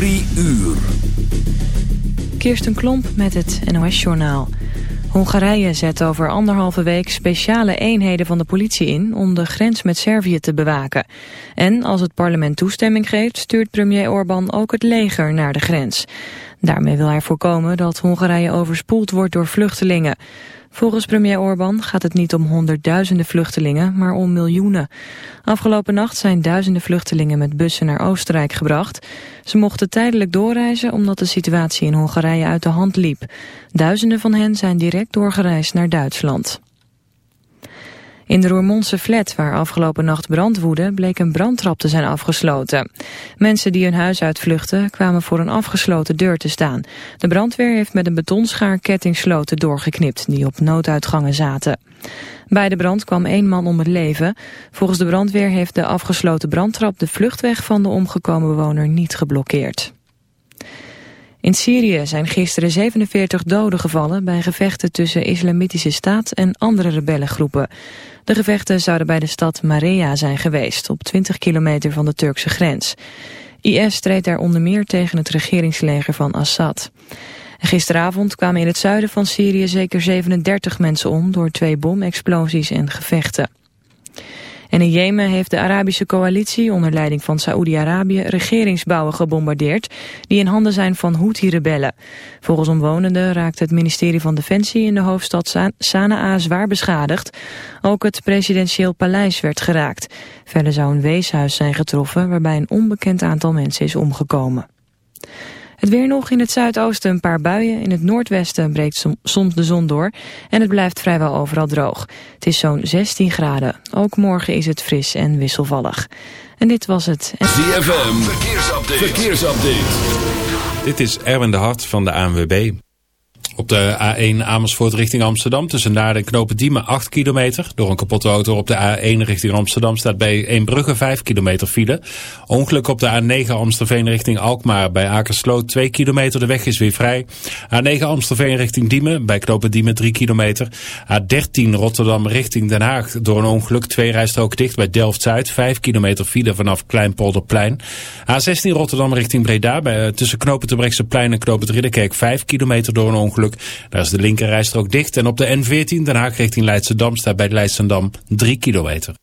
Drie uur. Kirsten Klomp met het NOS-journaal. Hongarije zet over anderhalve week speciale eenheden van de politie in... om de grens met Servië te bewaken. En als het parlement toestemming geeft... stuurt premier Orbán ook het leger naar de grens. Daarmee wil hij voorkomen dat Hongarije overspoeld wordt door vluchtelingen. Volgens premier Orbán gaat het niet om honderdduizenden vluchtelingen, maar om miljoenen. Afgelopen nacht zijn duizenden vluchtelingen met bussen naar Oostenrijk gebracht. Ze mochten tijdelijk doorreizen omdat de situatie in Hongarije uit de hand liep. Duizenden van hen zijn direct doorgereisd naar Duitsland. In de Roermondse flat waar afgelopen nacht brand woedde... bleek een brandtrap te zijn afgesloten. Mensen die hun huis uitvluchten kwamen voor een afgesloten deur te staan. De brandweer heeft met een betonschaar kettingsloten doorgeknipt... die op nooduitgangen zaten. Bij de brand kwam één man om het leven. Volgens de brandweer heeft de afgesloten brandtrap... de vluchtweg van de omgekomen bewoner niet geblokkeerd. In Syrië zijn gisteren 47 doden gevallen bij gevechten tussen islamitische staat en andere rebellengroepen. De gevechten zouden bij de stad Marea zijn geweest, op 20 kilometer van de Turkse grens. IS streed daar onder meer tegen het regeringsleger van Assad. Gisteravond kwamen in het zuiden van Syrië zeker 37 mensen om door twee bomexplosies en gevechten. En in Jemen heeft de Arabische coalitie onder leiding van Saoedi-Arabië regeringsbouwen gebombardeerd die in handen zijn van Houthi-rebellen. Volgens omwonenden raakt het ministerie van Defensie in de hoofdstad Sanaa zwaar beschadigd. Ook het presidentieel paleis werd geraakt. Verder zou een weeshuis zijn getroffen waarbij een onbekend aantal mensen is omgekomen. Het weer nog in het zuidoosten een paar buien. In het noordwesten breekt soms de zon door. En het blijft vrijwel overal droog. Het is zo'n 16 graden. Ook morgen is het fris en wisselvallig. En dit was het. ZFM, verkeersupdate. verkeersupdate. Dit is Erwin de Hart van de ANWB. Op de A1 Amersfoort richting Amsterdam tussen Naarden en Knopen Diemen 8 kilometer. Door een kapotte auto op de A1 richting Amsterdam staat bij Eembrugge 5 kilometer file. Ongeluk op de A9 Amstelveen richting Alkmaar bij Akersloot 2 kilometer. De weg is weer vrij. A9 Amstelveen richting Diemen bij Knopen Diemen 3 kilometer. A13 Rotterdam richting Den Haag door een ongeluk. Twee rijstroken dicht bij Delft-Zuid. 5 kilometer file vanaf Kleinpolderplein. A16 Rotterdam richting Breda bij, eh, tussen Knopen Plein en Knopen Ridderkerk 5 kilometer door een ongeluk. Daar is de linkerrijstrook dicht. En op de N14 Den Haag richting Leidschendam staat bij Leidschendam 3 kilometer.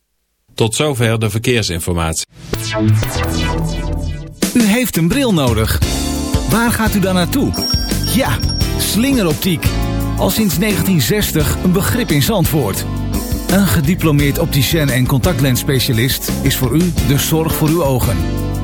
Tot zover de verkeersinformatie. U heeft een bril nodig. Waar gaat u dan naartoe? Ja, slingeroptiek. Al sinds 1960 een begrip in Zandvoort. Een gediplomeerd opticien en contactlensspecialist is voor u de zorg voor uw ogen.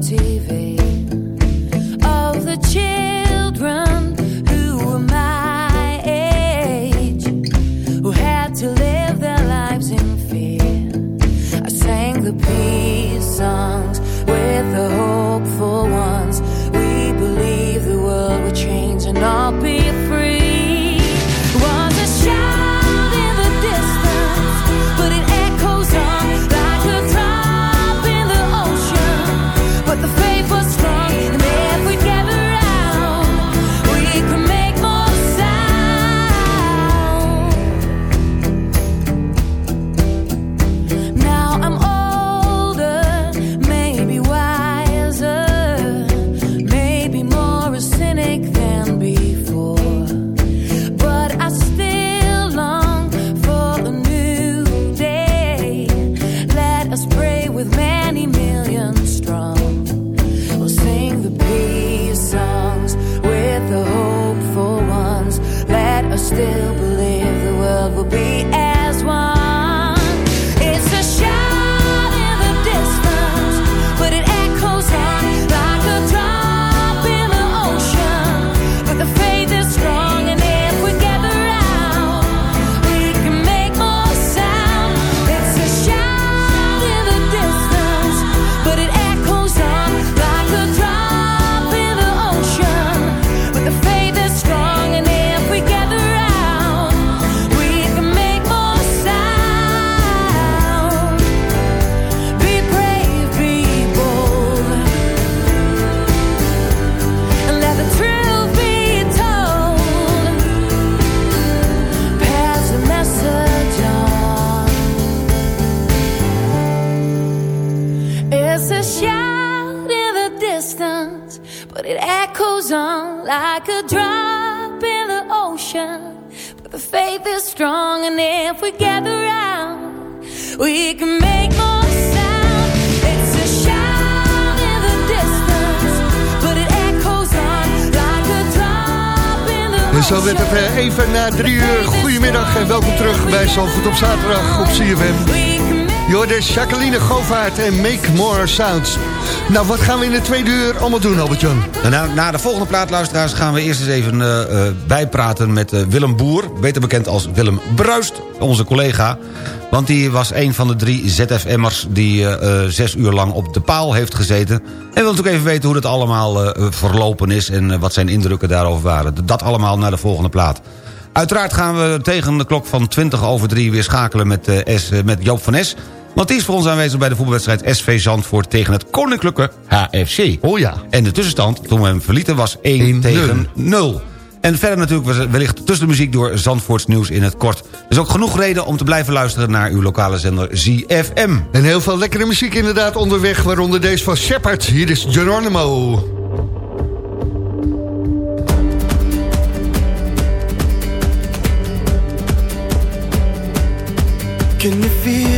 TV zo werd het even na drie uur. Goedemiddag en welkom terug bij Zandvoort op zaterdag op CFM. Jorde Jacqueline Govaert en Make More Sounds. Nou, wat gaan we in de tweede uur allemaal doen, Albert-Jan? En na, na de volgende plaatluisteraars gaan we eerst eens even eh, bijpraten met eh, Willem Boer. Beter bekend als Willem Bruist, onze collega. Want die was een van de drie ZFM'ers die zes uur lang op de paal heeft gezeten. En willen natuurlijk even weten hoe dat allemaal verlopen is... en wat zijn indrukken daarover waren. Dat allemaal naar de volgende plaat. Uiteraard gaan we tegen de klok van 20 over 3 weer schakelen met, S, met Joop van Es. Want die is voor ons aanwezig bij de voetbalwedstrijd SV Zandvoort tegen het Koninklijke HFC. Oh ja. En de tussenstand, toen we hem verlieten, was 1 1-0. tegen 0. En verder natuurlijk wellicht tussen de muziek door Zandvoorts nieuws in het kort. Dus ook genoeg reden om te blijven luisteren naar uw lokale zender ZFM. En heel veel lekkere muziek inderdaad onderweg, waaronder deze van Shepard. Hier is Geronimo. Can you feel it?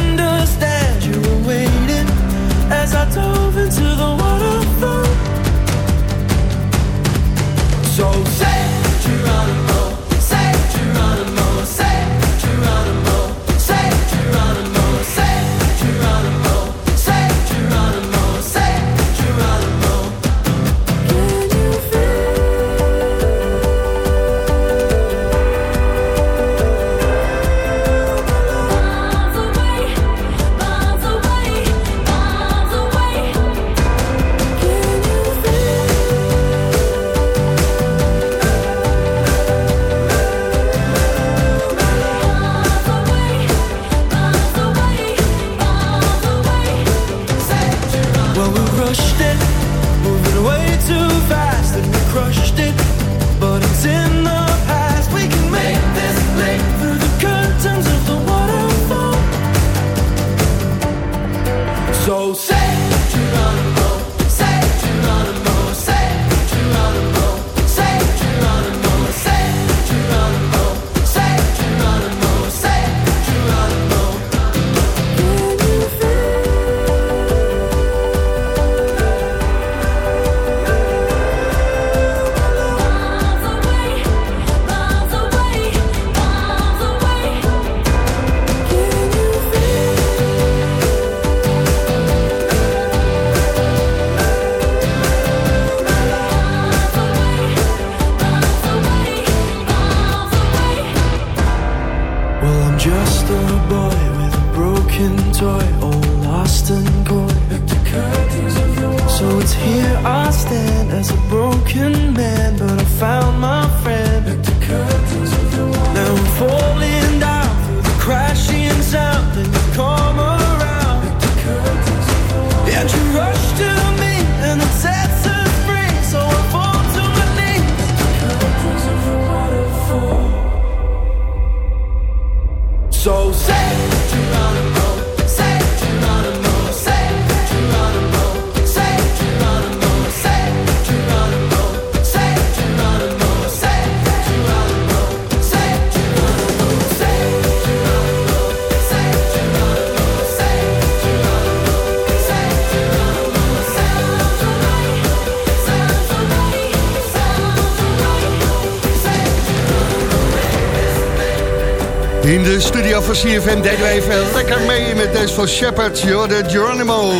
van CFM deden we even lekker mee met deze van Shepard, Jorde Geronimo.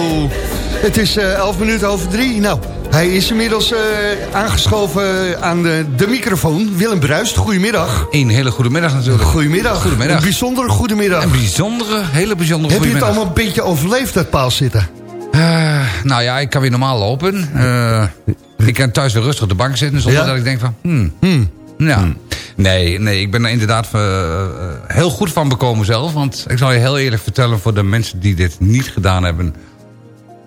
Het is eh 11 minuten over drie. Nou, hij is inmiddels eh, aangeschoven aan de, de microfoon. Willem Bruist, goedemiddag. Een hele goede middag natuurlijk. Goedemiddag. Goedemiddag. Een bijzondere goedemiddag. Een bijzondere, hele bijzondere Heb je het allemaal een beetje overleefd, dat paal zitten? Eh, nou ja, ik kan weer normaal lopen. Ik kan thuis weer rustig op de bank zitten zonder Ja? dat ik denk van... Hmm, Hmm. ja. Nee, nee, ik ben er inderdaad eh, eh, heel goed van bekomen zelf. Want ik zal je heel eerlijk vertellen voor de mensen die dit niet gedaan hebben.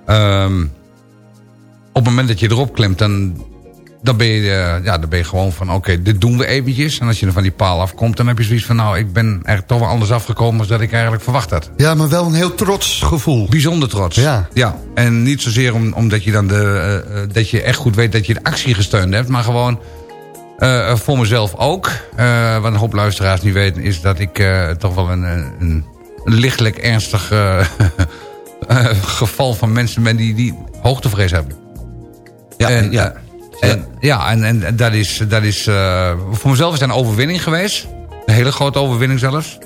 Ehm, het moment dat je erop klimt, dan, dan, ben, je, eh, ja, dan ben je gewoon van... oké, dit doen we eventjes. En als je er van die paal afkomt, dan heb je zoiets van... nou, ik ben er toch wel anders afgekomen dan ik eigenlijk verwacht had. Ja, maar wel een heel trots gevoel. Bijzonder trots. Ja. ja. En niet zozeer om, omdat je dan de, dat je echt goed weet dat je de actie gesteund hebt... maar gewoon eh, voor mezelf ook. Eh, wat een hoop luisteraars niet weten... is dat ik eh, toch wel een, een, een lichtelijk ernstig eh, eh, geval van mensen ben... die, die hoogtevrees hebben. Ja, En, ja. eh, en, ja, en, en dat is, dat is eh, voor mezelf is dat een overwinning geweest. Een hele grote overwinning zelfs.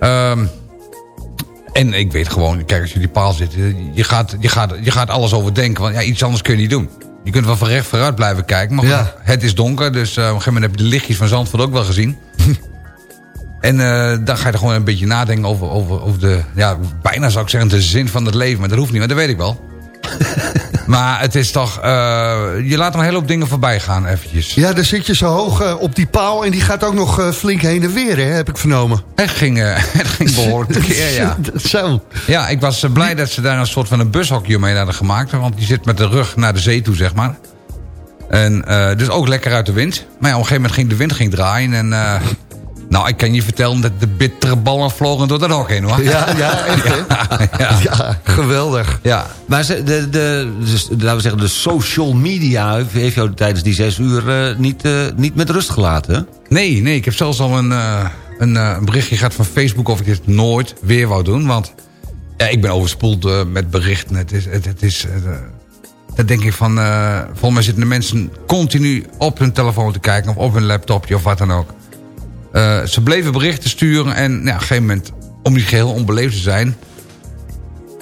Ehm, en ik weet gewoon, kijk, als je die paal zit, eh, je gaat, je gaat, je gaat alles overdenken. Want ja, iets anders kun je niet doen. Je kunt wel van recht vooruit blijven kijken, maar Ja. het is donker. Dus eh, op een gegeven moment heb je de lichtjes van Zandvoort ook wel gezien. en eh, dan ga je er gewoon een beetje nadenken over, over, over de, ja, bijna zou ik zeggen, de zin van het leven. Maar dat hoeft niet, maar dat weet ik wel. maar het is toch, eh, je laat er een hele hoop dingen voorbij gaan eventjes. Ja, dan zit je zo hoog eh, op die paal en die gaat ook nog eh, flink heen en weer, hè, heb ik vernomen. Het ging, het ging behoorlijk tekeer, ja. Zo. Ja, ik was blij dat ze daar een soort van een bushokje mee hadden gemaakt. Want die zit met de rug naar de zee toe, zeg maar. En dus ook lekker uit de wind. Maar ja, op een gegeven moment ging de wind ging draaien. En nou, ik kan je vertellen dat de bittere ballen vlogen door dat hok heen, hoor. Ja, ja, echt, ja. Ja, geweldig. ja. Maar ze- de, de, dus, laten we zeggen, de social media heeft jou tijdens die zes uur eh, niet, eh, niet met rust gelaten. hè? Nee, nee, ik heb zelfs al een, eh, een berichtje gehad van Facebook... of ik dit nooit weer wou doen. Want ja, ik ben overspoeld met berichten. Het is... Het, het is dan denk ik van... volgens mij zitten de mensen continu op hun telefoon te kijken... of op hun laptopje of wat dan ook. Eh, ze bleven berichten sturen en ja, op een gegeven moment... om niet geheel onbeleefd te zijn...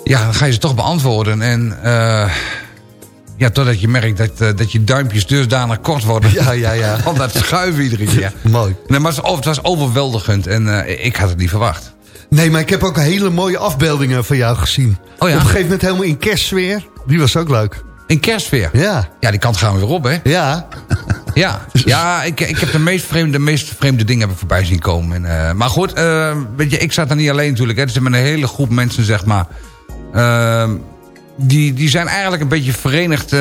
ja, dan ga je ze toch beantwoorden. En eh, ja, totdat je merkt dat, eh, dat je duimpjes dusdanig kort worden... Ja, ja, ja. Want dat schuiven iedere keer. Mooi. Nee, maar het was, overweldigend en ik had het niet verwacht. Nee, maar ik heb ook hele mooie afbeeldingen van jou gezien. Oh ja? Op een gegeven moment helemaal in kerstsfeer. Die was ook leuk. In kerstsfeer. Ja. Ja, die kant gaan we weer op, hè? Ja. Ja, ja ik, ik heb de meest vreemde, de meest vreemde dingen heb ik voorbij zien komen. En, eh, maar goed, eh, weet je, ik zat er niet alleen natuurlijk. Hè. Er zit met een hele groep mensen, zeg maar. Ehm, die, die zijn eigenlijk een beetje verenigd. eh,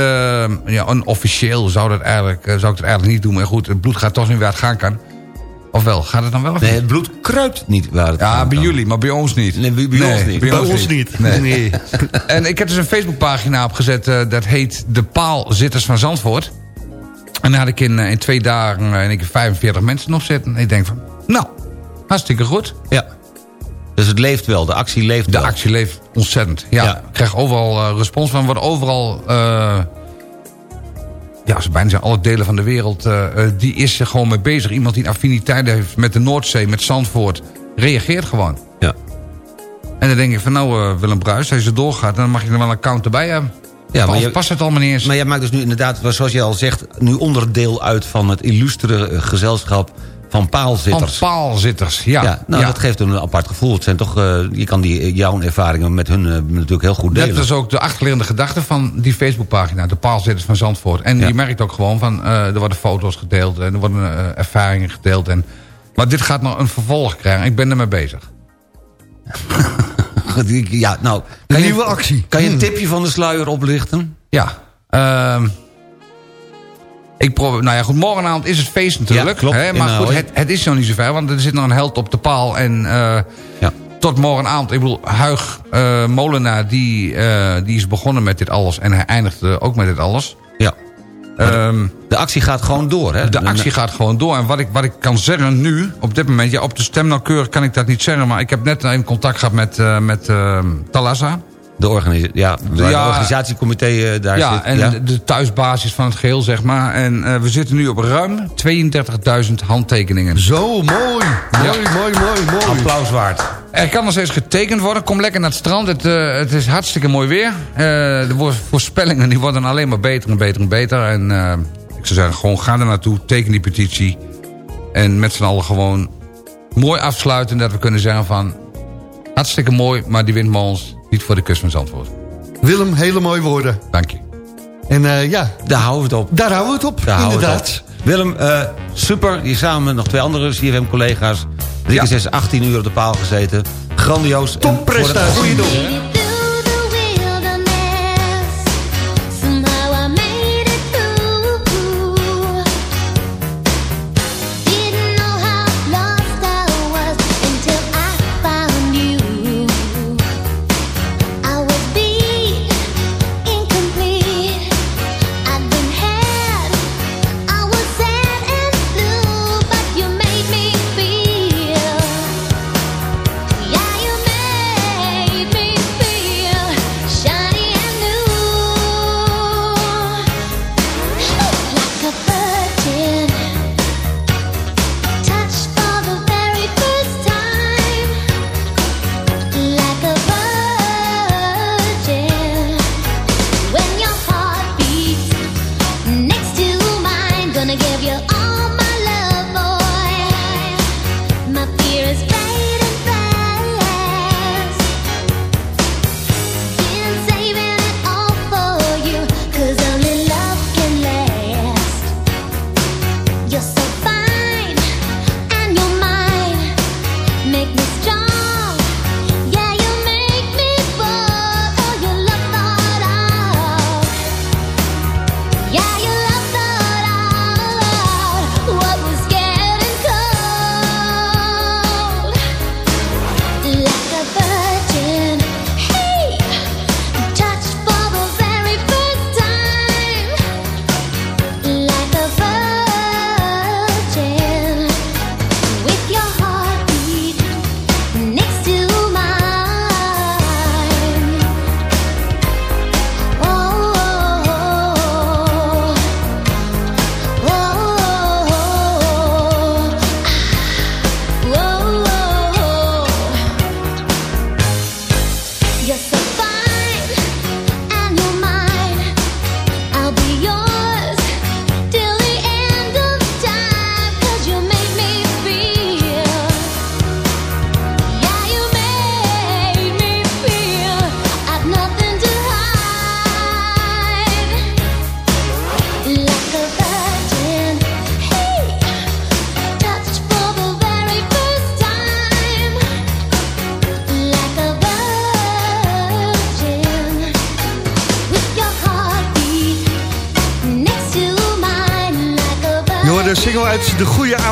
ja, onofficieel zou, dat eigenlijk, zou ik het eigenlijk niet doen. Maar goed, het bloed gaat toch niet waar het gaan kan. Of wel? Gaat het dan wel Nee, het bloed kruipt niet waar het Ja, bij kan. jullie, maar bij ons niet. Nee, bij- bij ons niet. Bij ons niet. Nee. Nee. En ik heb dus een Facebookpagina opgezet. dat heet De Paalzitters van Zandvoort. En daar had ik in, eh, in twee dagen eh, en ik heb 45 mensen op zitten. En ik denk van, nou, hartstikke goed. Ja. Dus het leeft wel, de actie leeft De wel. actie leeft ontzettend. Ja, Ja. ik krijg overal eh, respons van. Wordt overal... ja, ze bijna zijn alle delen van de wereld... die is er gewoon mee bezig. Iemand die een affiniteit heeft met de Noordzee, met Zandvoort... reageert gewoon. Ja. En dan denk ik van, nou Willem Bruis, als je doorgaat... dan mag je er wel een account erbij hebben. Ja, maar je- past het allemaal niet eens. Maar jij maakt dus nu inderdaad, zoals je al zegt... nu onderdeel uit van het illustere eh, gezelschap van Van paalzitters. paalzitters, ja. ja, nou, ja. dat geeft een apart gevoel. Het zijn toch, eh, je kan die, jouw ervaringen met hun eh, natuurlijk heel goed delen. Dat is ook de achterliggende gedachte van die Facebookpagina. De paalzitters van Zandvoort. En Ja. je merkt ook gewoon van... eh, er worden foto's gedeeld. En er worden eh, ervaringen gedeeld. En, maar dit gaat nog een vervolg krijgen. Ik ben ermee bezig. Ja, nou, Een je, nieuwe actie. kan je een Hmm. tipje van de sluier oplichten? Ja. ehm, ik probeer, nou ja, goed, morgenavond is het feest natuurlijk. Ja, klopt, Hè, maar goed, het, het is nog niet zo ver. Want er zit nog een held op de paal. En eh, Ja. tot morgenavond. Ik bedoel, Huig eh, Molenaar, die, eh, die is begonnen met dit alles. En hij eindigt eh, ook met dit alles. Ehm De actie gaat gewoon door, hè? De actie gaat gewoon door. En wat ik, wat ik kan zeggen nu, op dit moment... Ja, op de stemnauwkeurig kan ik dat niet zeggen... maar ik heb net even contact gehad met, eh met eh, Talassa. De, organisa ja, de organisatiecomité eh, daar ja, zit. en ja? De, de thuisbasis van het geheel, zeg maar. En eh, we zitten nu op ruim 32.000 handtekeningen. Zo, mooi. Mooi, mooi, mooi, mooi. Applaus waard. Er kan nog steeds getekend worden. Kom lekker naar het strand. Het, eh, het is hartstikke mooi weer. Eh, de voorspellingen die worden alleen maar beter en beter en beter. En eh, ik zou zeggen, gewoon ga er naartoe. Teken die petitie. En met z'n allen gewoon mooi afsluiten. Dat we kunnen zeggen van... Hartstikke mooi, maar die windmolens niet voor de kust van Zandvoort. Willem, hele mooie woorden. Dank je. En eh, ja, Daar houden we het op. daar houden we het op, Daar houden we het inderdaad. op. Willem, eh, super. Hier samen met nog twee andere CFM-collega's. Drie Ja. keer zes, 18 uur op de paal gezeten. Grandioos. Topprestatie. goede doel.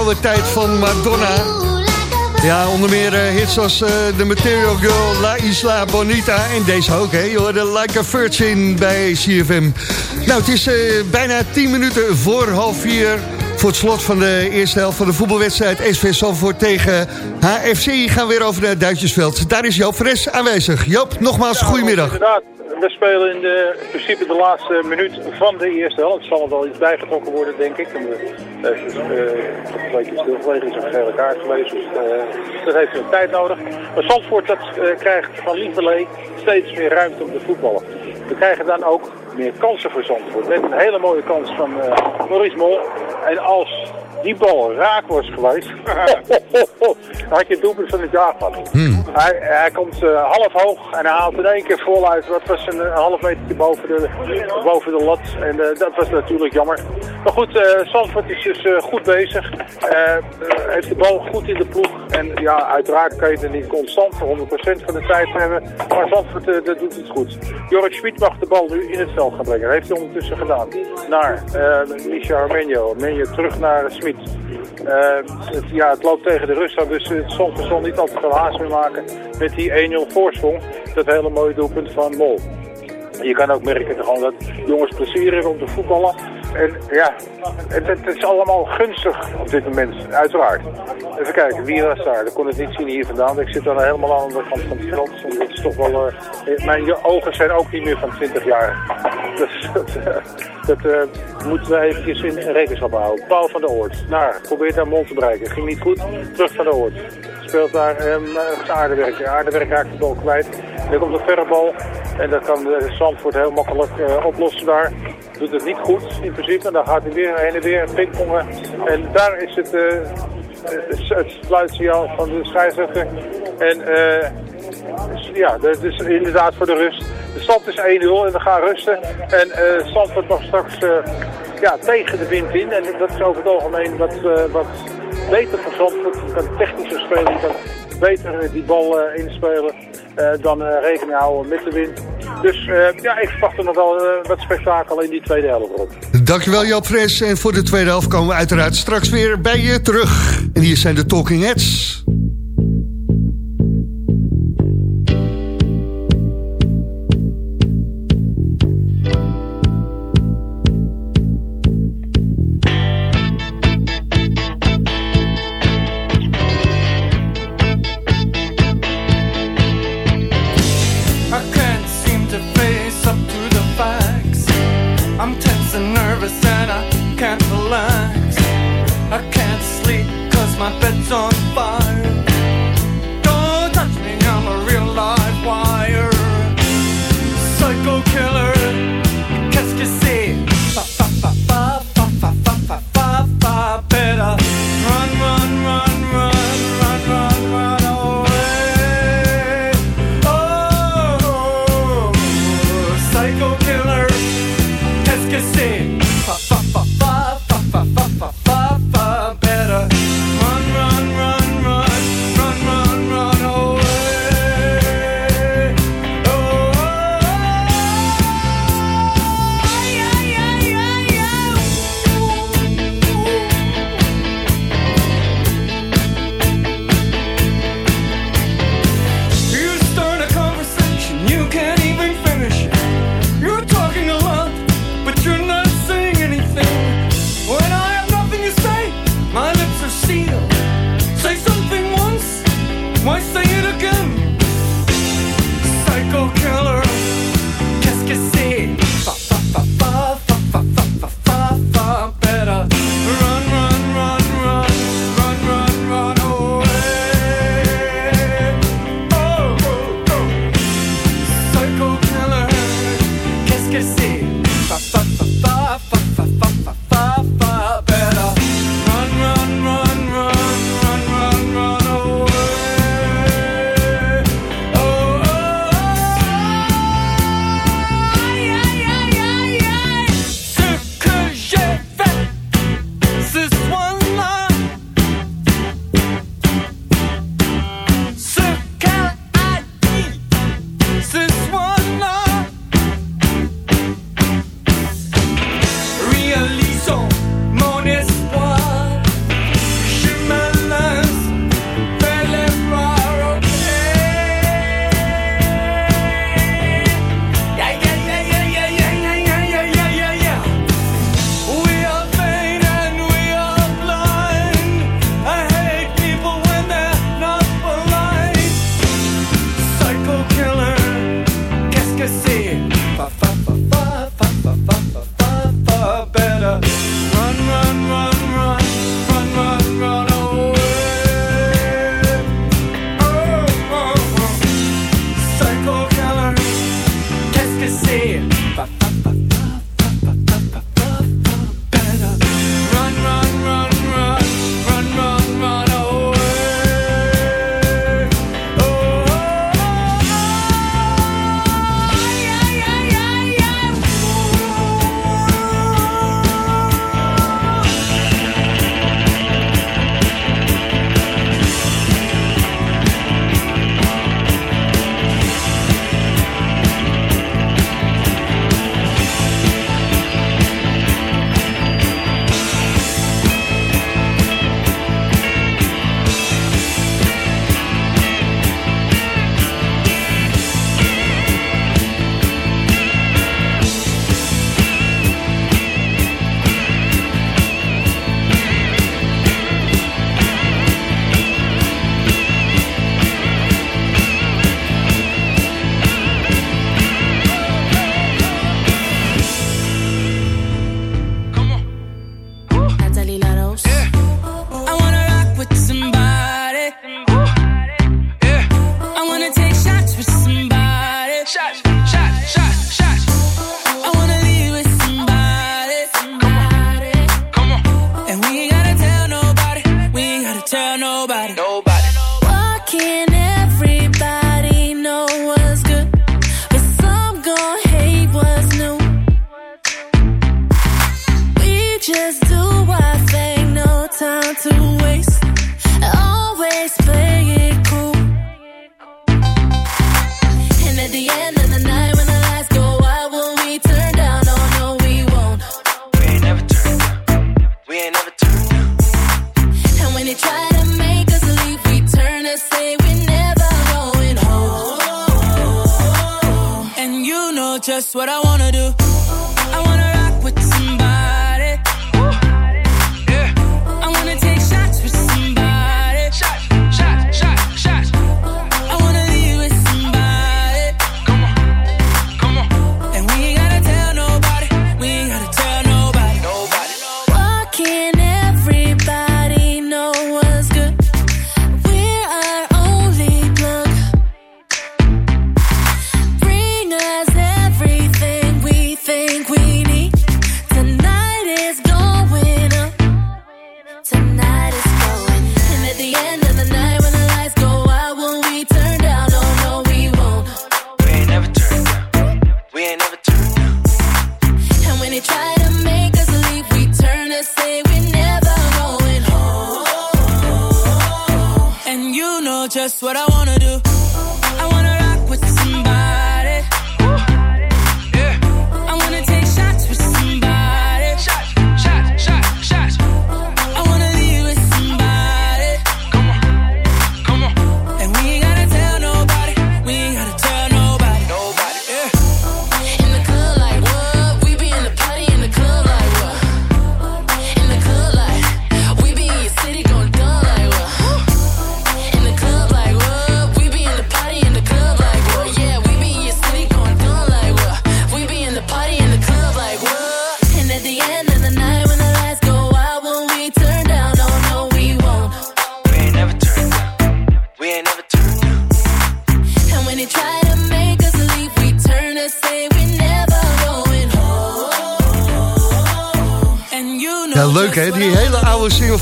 De tijd van Madonna. Ja, onder meer uh, hits als uh, The Material Girl, La Isla Bonita en deze ook, hè. Je hoorde Like a Virgin bij CFM. Nou, het is uh, bijna 10 minuten voor half vier... Voor het slot van de eerste helft van de voetbalwedstrijd SV Salvoort tegen HFC gaan we weer over naar Duitsersveld. Daar is Joop Fres aanwezig. Joop, nogmaals, ja, goedemiddag. Inderdaad, we spelen in, de, in principe de laatste minuut van de eerste helft. Het zal wel iets bijgetrokken worden, denk ik. En, uh, uh, een beetje stilgelegen is een gele kaart. Dus, uh, dat heeft een tijd nodig. Maar Zandvoort dat, krijgt van Lieverlee steeds meer ruimte om te voetballen. We krijgen dan ook meer kansen voor Zandvoort. Met een hele mooie kans van Maurice Mol. En als die bal raak was geweest, had je het doelpunt van het jaar gehad. Hmm. Hij, hij komt uh, half hoog en hij haalt in één keer voluit. Dat was een, een half meter boven de, boven de lat. En uh, dat was natuurlijk jammer. Maar goed, uh, Zandvoort is dus goed bezig. heeft de bal goed in de ploeg. En ja, uiteraard kan je er niet constant voor 100% van de tijd hebben. Maar Zandvoort dat doet het goed. Jorrit Schmid mag de bal nu in het veld gaan brengen. Dat heeft hij ondertussen gedaan. Naar Misha Armenio. Armenio terug naar Smit. Het, ja, het loopt tegen de rust aan, dus het Zandvoort zal niet altijd veel haast meer maken met die 1-0 voorsprong. Dat hele mooie doelpunt van Mol. Je kan ook merken dat jongens plezier hebben om te voetballen. En ja, het, het, is allemaal gunstig op dit moment, uiteraard. Even kijken, wie was daar? Dat kon het niet zien hier vandaan. Ik zit dan helemaal aan de andere kant van het veld. Is toch wel, uh, mijn ogen zijn ook niet meer van 20 jaar. Dus dat, dat uh, moeten we eventjes in rekenschap houden. Paul van der Oort. Nou, probeert daar mond te bereiken. Ging niet goed. Terug van der Oort. Speelt daar um, aardewerk. Aardewerk raakt de bal kwijt. Er komt een verre bal. En dat kan de Zandvoort heel makkelijk oplossen daar doet het niet goed in principe. Dan gaat hij weer heen en weer pingpongen. En daar is het, uh, het sluitsignaal van de scheidsrechter. En ja, dat is inderdaad voor de rust. De stand is 1-0 en we gaan rusten. En uh, Zandvoort mag straks ja, tegen de wind in. En dat is over het algemeen wat, wat beter voor Zandvoort. Je kan technischer spelen, je kan beter die bal uh, inspelen. Uh, dan rekening houden met de wind. Dus ja, ik verwacht er nog wel wat spektakel in die tweede helft op. Dankjewel Joop Fres. En voor de tweede helft komen we uiteraard straks weer bij je terug. En hier zijn de Talking Heads.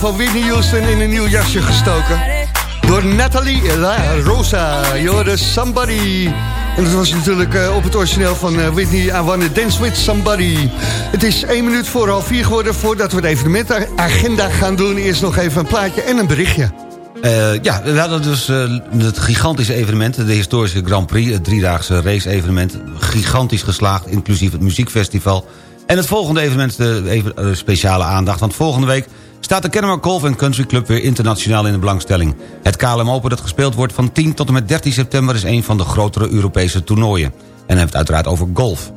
Van Whitney Houston in een nieuw jasje gestoken. Door Nathalie La Rosa, You're Somebody. En dat was natuurlijk eh, op het origineel van eh, Whitney, I Wanna Dance With Somebody. Het is één minuut voor half vier geworden, voordat we de evenementagenda gaan doen. Eerst nog even een plaatje en een berichtje. Eh, ja, we hadden dus het gigantische evenement, de historische Grand Prix... het driedaagse race-evenement, gigantisch geslaagd... inclusief het muziekfestival. En het volgende evenement, de even, speciale aandacht... want volgende week staat de Kennemer Golf Country Club... weer internationaal in de belangstelling. Het KLM Open dat gespeeld wordt van 10 tot en met 13 september... is een van de grotere Europese toernooien. En heeft uiteraard over golf.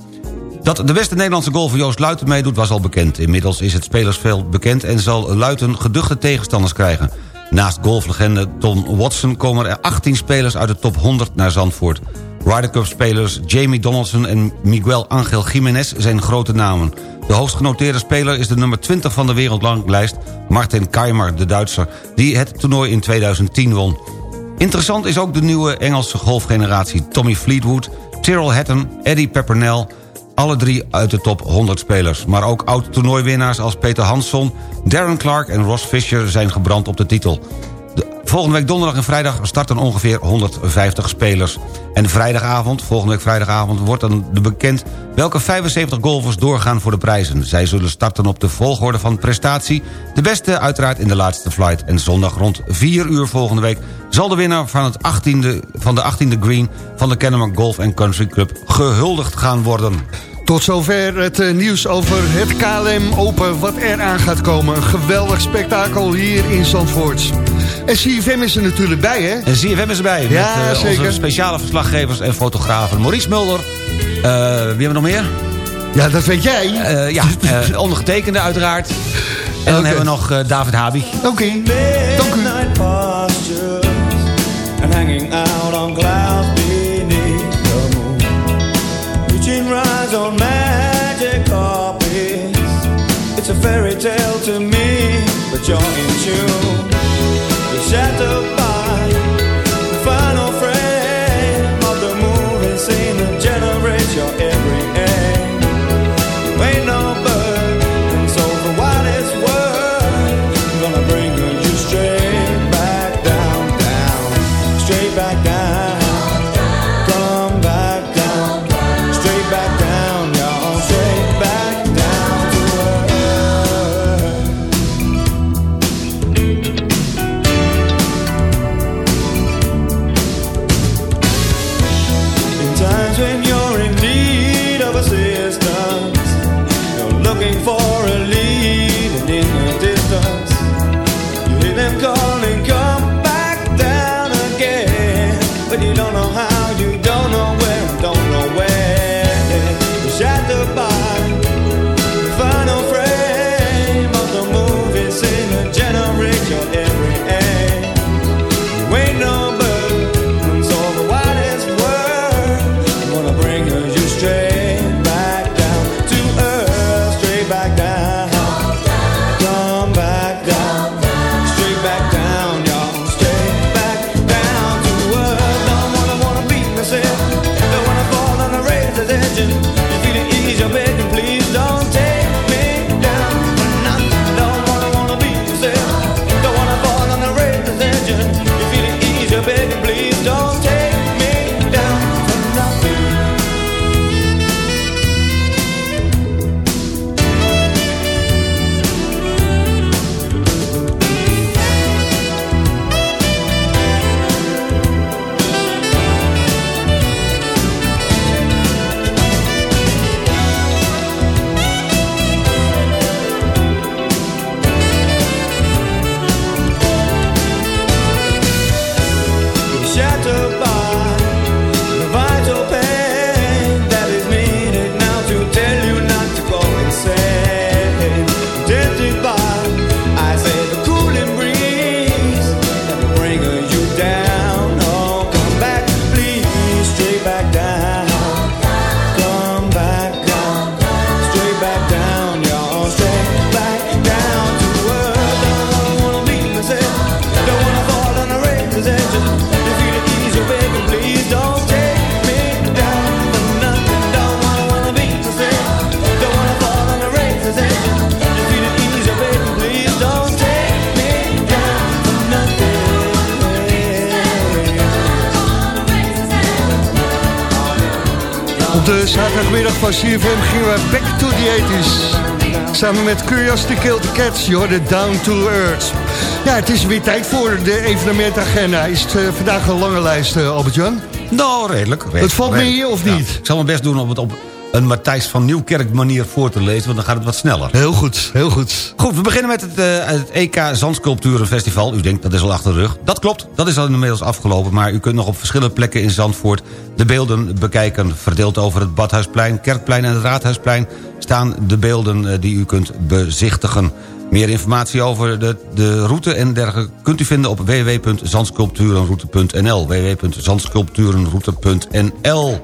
Dat de beste Nederlandse golfer Joost Luiten meedoet was al bekend. Inmiddels is het spelersveld bekend en zal Luiten geduchte tegenstanders krijgen. Naast golflegende Tom Watson komen er 18 spelers uit de top 100 naar Zandvoort. Ryder Cup-spelers Jamie Donaldson en Miguel Angel Jiménez zijn grote namen. De hoogst genoteerde speler is de nummer 20 van de wereldranglijst... Martin Keimer, de Duitser, die het toernooi in 2010 won. Interessant is ook de nieuwe Engelse golfgeneratie Tommy Fleetwood... Tyrrell Hatton, Eddie Peppernell... alle drie uit de top 100 spelers. Maar ook oud-toernooiwinnaars als Peter Hansson... Darren Clark en Ross Fisher zijn gebrand op de titel. De volgende week donderdag en vrijdag starten ongeveer 150 spelers. En vrijdagavond, volgende week vrijdagavond... wordt dan bekend welke 75 golfers doorgaan voor de prijzen. Zij zullen starten op de volgorde van prestatie. De beste uiteraard in de laatste flight. En zondag rond 4 uur volgende week... zal de winnaar van, het 18e, van de 18e green... van de Kennemer Golf Country Club gehuldigd gaan worden. Tot zover het eh, nieuws over het KLM Open, wat eraan gaat komen. Geweldig spektakel hier in Zandvoort. En CFM is er natuurlijk bij, hè? En ZFM is erbij. Ja, met eh, zeker. onze speciale verslaggevers en fotografen. Maurice Mulder. Eh, wie hebben we nog meer? Ja, dat weet jij. Eh, ja, eh, ondergetekende uiteraard. En dan hebben we nog eh, David Habig. Oké, dank u. Midnight postures and hanging out on clouds beneath the moon. Reaching rides on magic carpets. It's a fairy tale to me, but you're in tune. De zaterdagmiddag van CFM gingen we back to the 80s. Samen met Curiosity Kill the Cats, je hoorde Down to Earth. Ja, het is weer tijd voor de evenementagenda. Is het eh, vandaag een lange lijst, eh, Albert-Jan? Nou, redelijk. redelijk Het valt mee of Ja, niet? ik zal mijn best doen om het op een Matthijs van Nieuwkerk manier voor te lezen... want dan gaat het wat sneller. Heel goed, heel goed. Goed, we beginnen met het, eh, het EK Zandsculpturenfestival. U denkt, dat is al achter de rug. Dat klopt, dat is al inmiddels afgelopen... maar u kunt nog op verschillende plekken in Zandvoort de beelden bekijken. Verdeeld over het Badhuisplein, Kerkplein en het Raadhuisplein... staan de beelden eh, die u kunt bezichtigen. Meer informatie over de, de route en dergelijke kunt u vinden op www.zandsculpturenroute.nl www.zandsculpturenroute.nl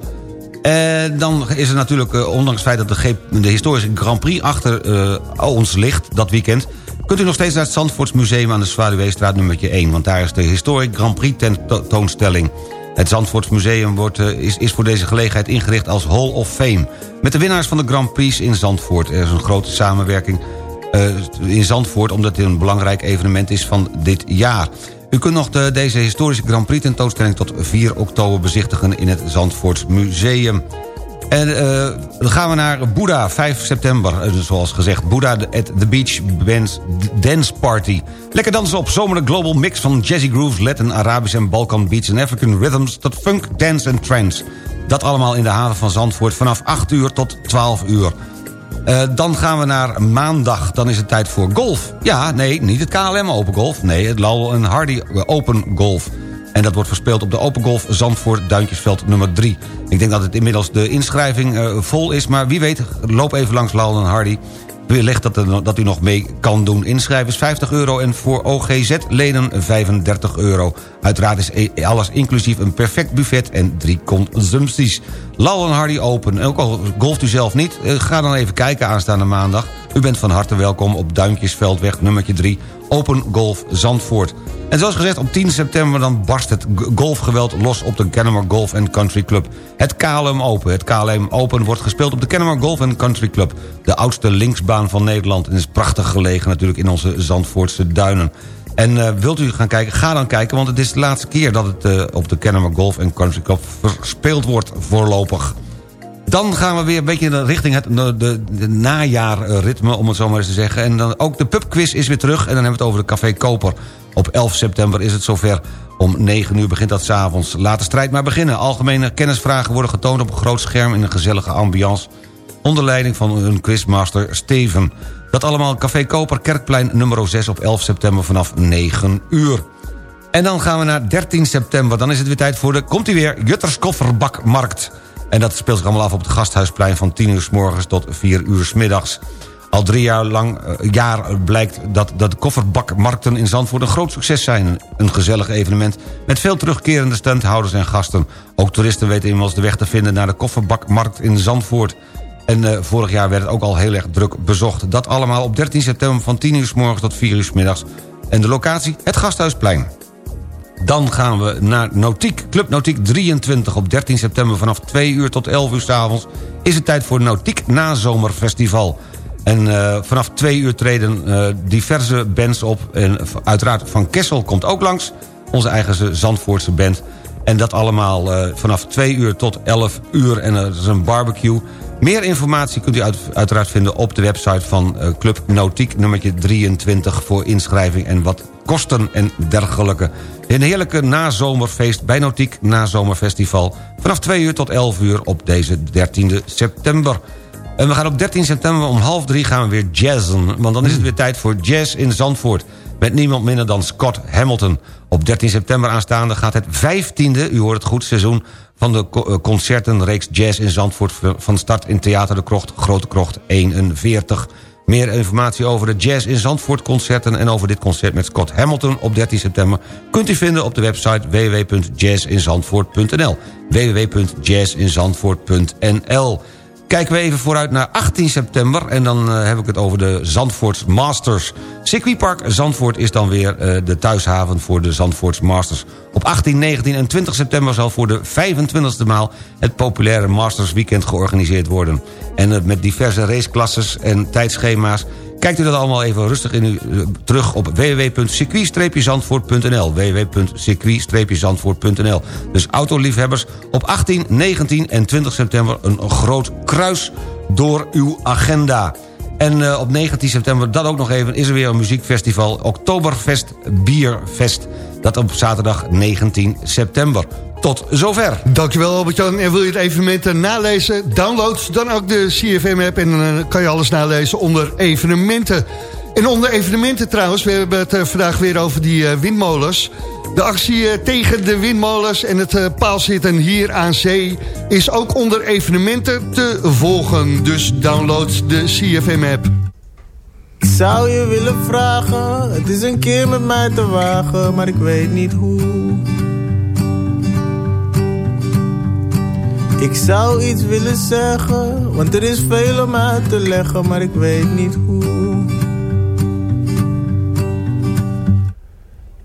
en dan is er natuurlijk, eh, ondanks het feit dat de, historische Grand Prix achter eh, ons ligt dat weekend... kunt u nog steeds naar het Zandvoortsmuseum aan de Zwaluweestraat nummertje 1... want daar is de Historic Grand Prix tentoonstelling. Het Zandvoortsmuseum wordt, eh, is, is voor deze gelegenheid ingericht als Hall of Fame... met de winnaars van de Grand Prix in Zandvoort. Er is een grote samenwerking eh, in Zandvoort... omdat dit een belangrijk evenement is van dit jaar. U kunt nog de, deze historische Grand Prix tentoonstelling tot 4 oktober bezichtigen in het Zandvoorts Museum. En eh, dan gaan we naar Boeddha, 5 september, eh, zoals gezegd. Boeddha at the Beach Dance Party. Lekker dansen op zomerlijke global mix van jazzy grooves... Latin, Arabisch en Balkan beats en African rhythms... tot funk, dance en trance. Dat allemaal in de haven van Zandvoort vanaf 8 uur tot 12 uur. Eh, dan gaan we naar maandag. Dan is het tijd voor golf. Ja, nee, niet het KLM Open Golf. Nee, het Lowell en Hardy Open Golf. En dat wordt verspeeld op de Open Golf Zandvoort Duintjesveld nummer 3. Ik denk dat het inmiddels de inschrijving eh, vol is. Maar wie weet, loop even langs Lowell en Hardy. Wellicht dat, dat u nog mee kan doen. Inschrijven is 50 euro en voor OGZ-leden 35 euro. Uiteraard is e- alles inclusief een perfect buffet en drie consumpties. En Hardy Open. En ook al golft u zelf niet, eh, ga dan even kijken aanstaande maandag. U bent van harte welkom op Duimpjesveldweg nummertje 3... Open Golf Zandvoort. En zoals gezegd, op 10 september dan barst het golfgeweld los op de Kennemer Golf Country Club. Het KLM Open. Het KLM Open wordt gespeeld op de Kennemer Golf Country Club. De oudste linksbaan van Nederland. En is prachtig gelegen natuurlijk in onze Zandvoortse duinen. En eh, wilt u gaan kijken, ga dan kijken, want het is de laatste keer... dat het eh, op de Kennemer Golf Country Club verspeeld wordt voorlopig. Dan gaan we weer een beetje richting het de, de, de najaarritme, om het zo maar eens te zeggen. En dan ook de pubquiz is weer terug. En dan hebben we het over de Café Koper. Op 11 september is het zover. Om 9 uur begint dat s'avonds. Laat de strijd maar beginnen. Algemene kennisvragen worden getoond op een groot scherm... in een gezellige ambiance. Onder leiding van hun quizmaster Steven. Dat allemaal Café Koper, Kerkplein nummer 6 op 11 september vanaf 9 uur. En dan gaan we naar 13 september. Dan is het weer tijd voor de, komt ie weer, Jutters Kofferbakmarkt. En dat speelt zich allemaal af op het Gasthuisplein... van 10 uur s morgens tot 4 uur s middags. Al drie jaar lang eh, jaar blijkt dat, dat de kofferbakmarkten in Zandvoort een groot succes zijn. Een gezellig evenement met veel terugkerende standhouders en gasten. Ook toeristen weten inmiddels de weg te vinden naar de kofferbakmarkt in Zandvoort. En eh, vorig jaar werd het ook al heel erg druk bezocht. Dat allemaal op 13 september van 10 uur s morgens tot 4 uur s middags. En de locatie? Het Gasthuisplein. Dan gaan we naar Nautiek. Club Nautiek 23 op 13 september vanaf 2 uur tot 11 uur s avonds... is het tijd voor Nautiek Nazomerfestival. En eh, vanaf 2 uur treden eh, diverse bands op. En uiteraard Van Kessel komt ook langs. Onze eigen Zandvoortse band. En dat allemaal vanaf 2 uur tot 11 uur. En er is een barbecue. Meer informatie kunt u uit, uiteraard vinden op de website van eh, Club Nautiek... nummertje 23 voor inschrijving en wat kosten en dergelijke. Een heerlijke nazomerfeest bij Nautiek Nazomerfestival... vanaf 2 uur tot 11 uur op deze 13e september. En we gaan op 13 september om half drie gaan we weer jazzen. Want dan is het weer tijd voor jazz in Zandvoort. Met niemand minder dan Scott Hamilton. Op 13 september aanstaande gaat het 15e, u hoort het goed, seizoen... van de eh, concertenreeks Jazz in Zandvoort... van start in Theater de Krocht, Grote Krocht 41. Meer informatie over de Jazz in Zandvoort concerten... en over dit concert met Scott Hamilton op 13 september... kunt u vinden op de website www.jazzinzandvoort.nl www.jazzinzandvoort.nl Kijken we even vooruit naar 18 september... en dan eh, heb ik het over de Zandvoorts Masters. Circuitpark Zandvoort is dan weer eh, de thuishaven voor de Zandvoorts Masters. Op 18, 19 en 20 september zal voor de 25e maal... het populaire Masters Weekend georganiseerd worden. En eh, met diverse raceklasses en tijdschema's... Kijkt u dat allemaal even rustig in u, eh, terug op www.circuit-zandvoort.nl www.circuit-zandvoort.nl Dus autoliefhebbers op 18, 19 en 20 september een groot kruis door uw agenda. En uh, op 19 september, dat ook nog even, is er weer een muziekfestival... Oktoberfest Bierfest. Dat op zaterdag 19 september. Tot zover. Dankjewel Albert-Jan. En wil je het evenement nalezen? Download dan ook de CFM-app en dan eh, kan je alles nalezen onder evenementen. En onder evenementen trouwens, we hebben het uh, vandaag weer over die uh, windmolens. De actie tegen de windmolens en het paalzitten hier aan zee... is ook onder evenementen te volgen. Dus download de CFM-app. Ik zou je willen vragen, het is een keer met mij te wagen... maar ik weet niet hoe... Ik zou iets willen zeggen, want er is veel om uit te leggen, maar ik weet niet hoe.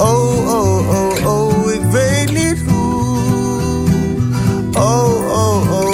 Oh, oh, oh, oh, ik weet niet hoe. Oh, oh, oh, oh,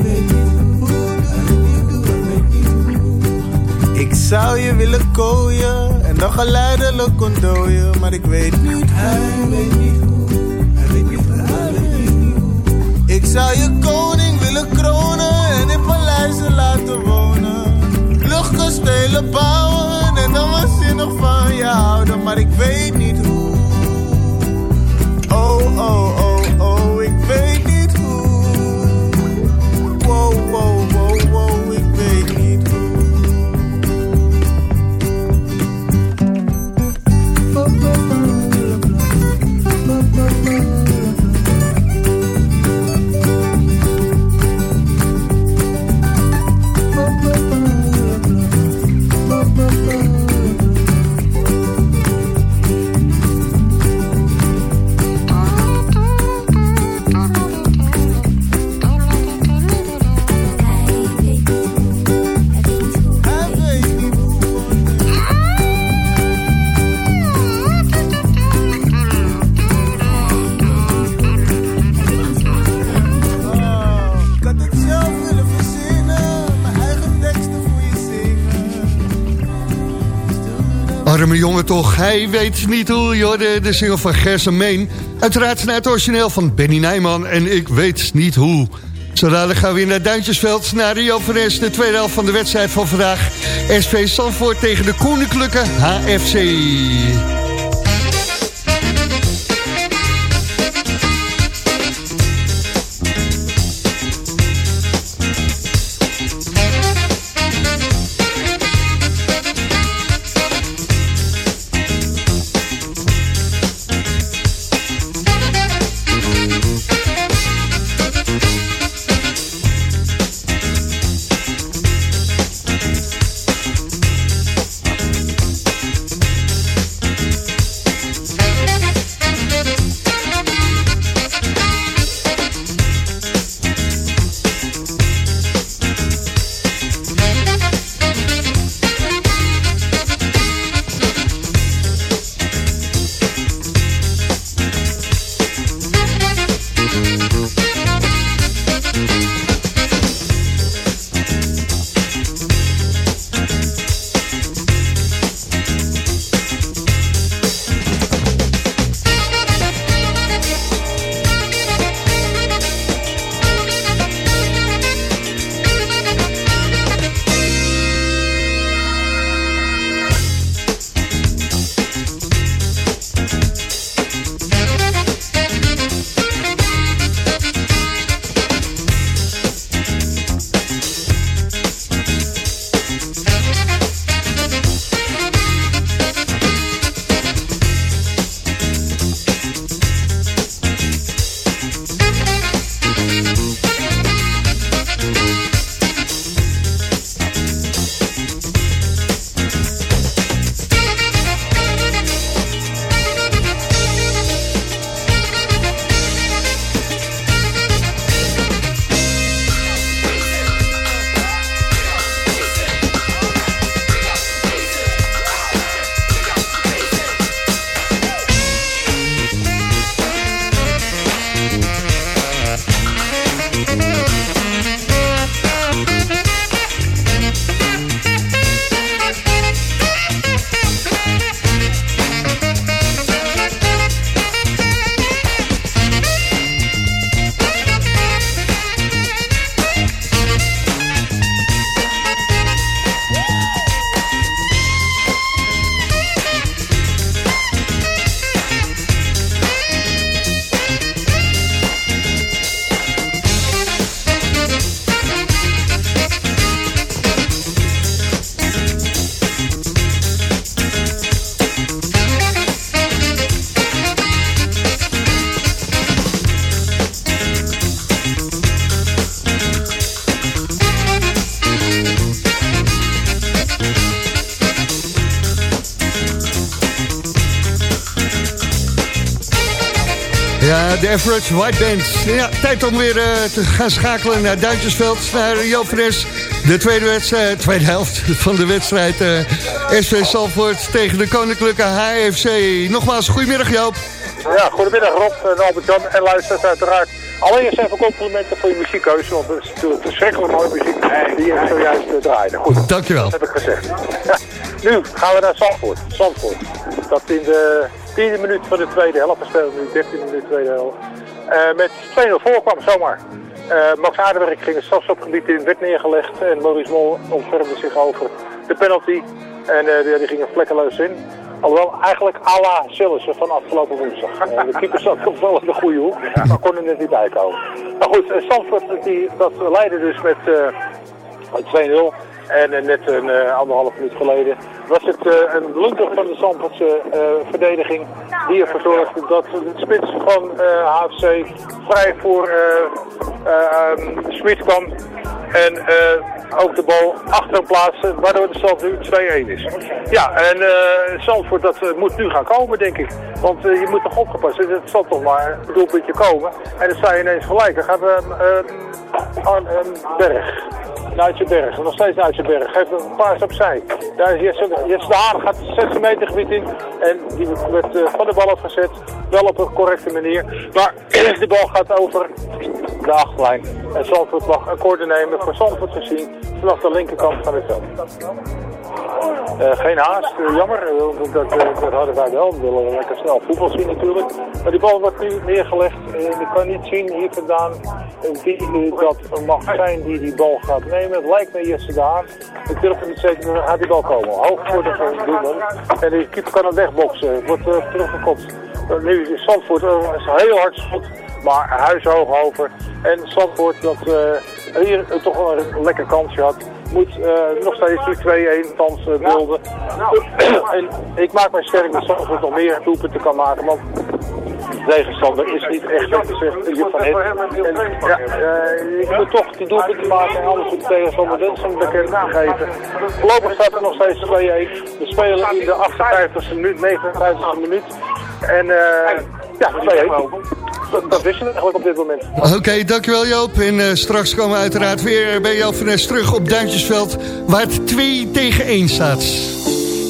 Ik zou je willen kooien en dan geleidelijk ontdooien, maar ik weet niet Hij weet niet hoe, hij weet niet hoe, hij weet niet hoe. Ik zou je koning willen kronen en in paleizen laten wonen. Luchtkastelen bouwen en dan waanzinnig van je houden, maar ik weet niet hoe. Oh, oh, oh, oh, Arme jongen toch, hij weet niet hoe, de, de van Gerson Meen. Uiteraard vanuit het origineel van Benny Nijman en ik weet niet hoe. Zodra gaan we weer naar Duintjesveld, naar Rio Veres, de tweede helft van de wedstrijd van vandaag. SV Zandvoort tegen de Koninklijke HFC. Average White Band. Ja, tijd om weer eh, te gaan schakelen naar Duintjesveld, naar Joop Fres. De tweede, wedstrijd, tweede helft van de wedstrijd uh, SV Salford tegen de Koninklijke HFC. Nogmaals, goedemiddag Joop. Ja, goedemiddag Rob en Albert-Jan en luisteraars uiteraard. Allereerst even complimenten voor je muziekkeuze, want het is natuurlijk verschrikkelijk mooie muziek die je zojuist uh, draaide. Goed, Dankjewel. Dat heb ik gezegd. Nu gaan we naar Zandvoort. Zandvoort. Dat in de tiende minuut van de tweede helft, we spelen nu 13 minuut tweede helft, uh, met 2-0 voorkwam zomaar. Uh, Max Aardenwerk ging het strafschopgebied in, werd neergelegd en Maurice Mol ontfermde zich over de penalty. En die, die ging er vlekkeloos in. Alhoewel, eigenlijk à la Sillissen van afgelopen woensdag. De keeper zat wel in de goede hoek, maar kon er net niet bij komen. Maar goed, Zandvoort die, dat leidde dus met, uh, 2-0. En net een anderhalf minuut geleden was het een blunder van de Zandvoortse verdediging die ervoor zorgde dat de spits van HFC vrij voor um, Smit kwam. En ook de bal achter hem plaatsen, waardoor de stand nu 2-1 is. Ja, en uh, Zandvoort, dat moet nu gaan komen, denk ik. Want je moet toch opgepast zijn, het zal toch maar een doelpuntje komen. En dan sta je ineens gelijk. Dan gaat aan een berg. Nuitjeberg, nog steeds Nuitjeberg. Geeft een paars opzij. Daar is Jesse, Jesse de Haan gaat 60 meter gebied in. En die werd uh, van de bal afgezet. Wel op een correcte manier. Maar de bal gaat over de achterlijn. En Zandvoort mag akkoorden nemen voor Zandvoort gezien vanaf de linkerkant van het veld. Uh, geen haast, uh, jammer. Uh, dat, hadden wij wel. We willen lekker snel voetbal zien natuurlijk. Maar die bal wordt nu neergelegd. ik kan niet zien hier vandaan wie dat mag zijn die die bal gaat nemen. Het lijkt me Jesse Daan. Ik durf het niet zeker, gaat die bal komen. Hoog voor de doelman. En de keeper kan hem wegboksen. Wordt teruggekopt. nu is Zandvoort een heel hard schot. Maar huishoog over. En Zandvoort dat hier toch wel een lekker kansje had moet uh, nog steeds die 2-1 kans uh, beelden. en ik maak mij sterk dat Zandvoort nog meer doelpunten kan maken, want de tegenstander is niet echt wat gezegd je van het. En, ja, uh, je moet toch die doelpunten maken en anders moet de tegenstander Densen bekend geven. Voorlopig staat er nog steeds 2-1. We spelen in de 58e minuut, 59e minuut. En ja, 2-1 dat, dat wisten we eigenlijk op dit moment. Oké, okay, dankjewel Joop. En uh, straks komen we uiteraard weer bij Joop van Nes terug op Duintjesveld... waar het 2 tegen 1 staat.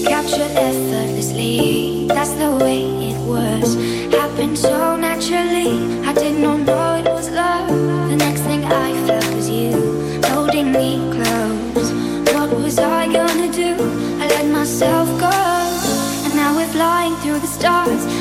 Captured effortlessly, that's the way it was. Happened so naturally, I did not know it was love. The next thing I felt was you, holding me close. What was I gonna do? I let myself go. And now we're flying through the stars.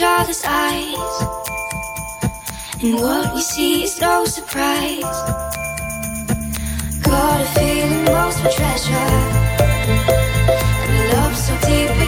each other's eyes. And what we see is no surprise. Got a feeling most of treasure. And love so deep.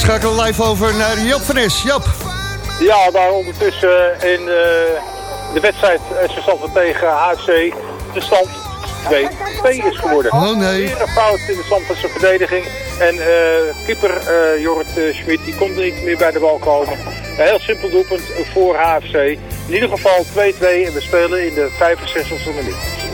Schakelen live over naar Job van Es. Job. Ja, daar ondertussen in eh, de wedstrijd SV Zandvoort tegen HFC de stand 2-2 is geworden. Oh, nee. Weer een fout in de Zandvoortse verdediging. En eh keeper eh Jorrit eh, Schmid die kon niet meer bij de bal komen. Een heel simpel doelpunt voor HFC. In ieder geval 2-2 en we spelen in de 65e minuut.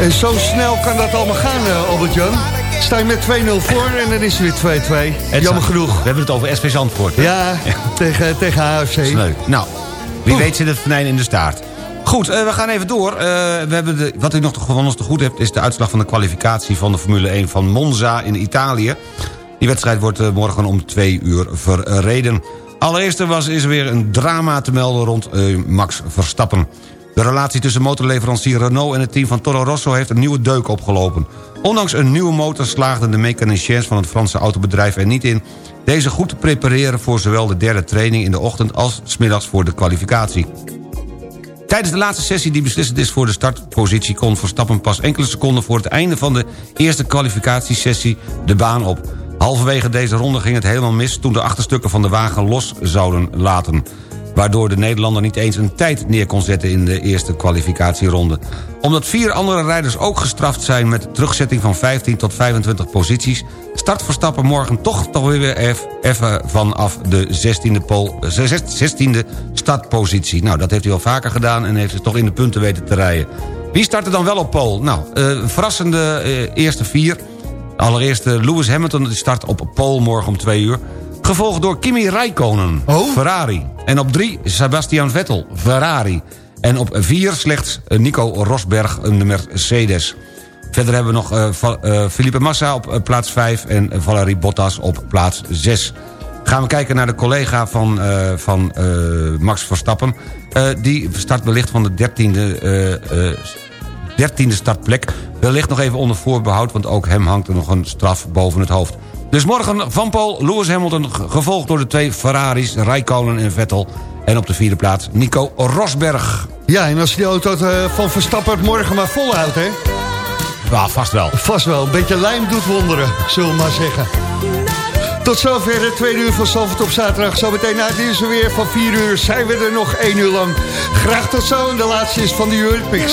En zo snel kan dat allemaal gaan, eh, Albert-Jan. Sta je met 2-0 voor en dan is het weer 2-2. Jammer genoeg. We hebben het over SV Zandvoort. hè? Ja, tegen, tegen HFC. Leuk. Nou, wie weet zit het venijn in de staart. Goed, eh, we gaan even door. Eh, we hebben de, wat u nog te- van ons te goed hebt... is de uitslag van de kwalificatie van de Formule 1 van Monza in Italië. Die wedstrijd wordt morgen om twee uur verreden. Allereerst was, is er weer een drama te melden rond Max Verstappen. De relatie tussen motorleverancier Renault en het team van Toro Rosso... heeft een nieuwe deuk opgelopen. Ondanks een nieuwe motor slaagden de mechaniciens van het Franse autobedrijf er niet in... deze goed te prepareren voor zowel de derde training in de ochtend... als 's middags voor de kwalificatie. Tijdens de laatste sessie die beslissend is voor de startpositie... kon Verstappen pas enkele seconden voor het einde van de eerste kwalificatiesessie de baan op. Halverwege deze ronde ging het helemaal mis toen de achterstukken van de wagen los zouden laten waardoor de Nederlander niet eens een tijd neer kon zetten in de eerste kwalificatieronde. Omdat vier andere rijders ook gestraft zijn met terugzetting van 15 tot 25 posities... start Verstappen morgen toch, toch weer even vanaf de 16e, pol, 16e startpositie. Nou, dat heeft hij al vaker gedaan en heeft het toch in de punten weten te rijden. Wie startte dan wel op pole? Nou, uh, verrassende uh, eerste vier. Allereerst Lewis Hamilton die start op pole morgen om 2 uur. Gevolgd door Kimi Räikkönen, oh. Ferrari. En op drie Sebastian Vettel, Ferrari. En op vier slechts Nico Rosberg, een Mercedes. Verder hebben we nog uh, Felipe Massa op uh, plaats 5 en Valerie Bottas op plaats 6. Gaan we kijken naar de collega van, van Max Verstappen. die start wellicht van de 13e, 13e startplek. Wellicht nog even onder voorbehoud, want ook hem hangt er nog een straf boven het hoofd. Dus morgen Van Paul, Lewis Hamilton, gevolgd door de twee Ferraris... Rijkonen en Vettel. En op de vierde plaats Nico Rosberg. Ja, en als die auto uh, van Verstappen het morgen maar volhoudt, hè? Ja, vast wel. Vast wel. Een beetje lijm doet wonderen, zullen we maar zeggen. Tot zover het tweede uur van Salford op zaterdag. Zometeen na het nieuws weer van 4 uur zijn we er nog 1 uur lang. Graag tot zo. En de laatste is van de Europix.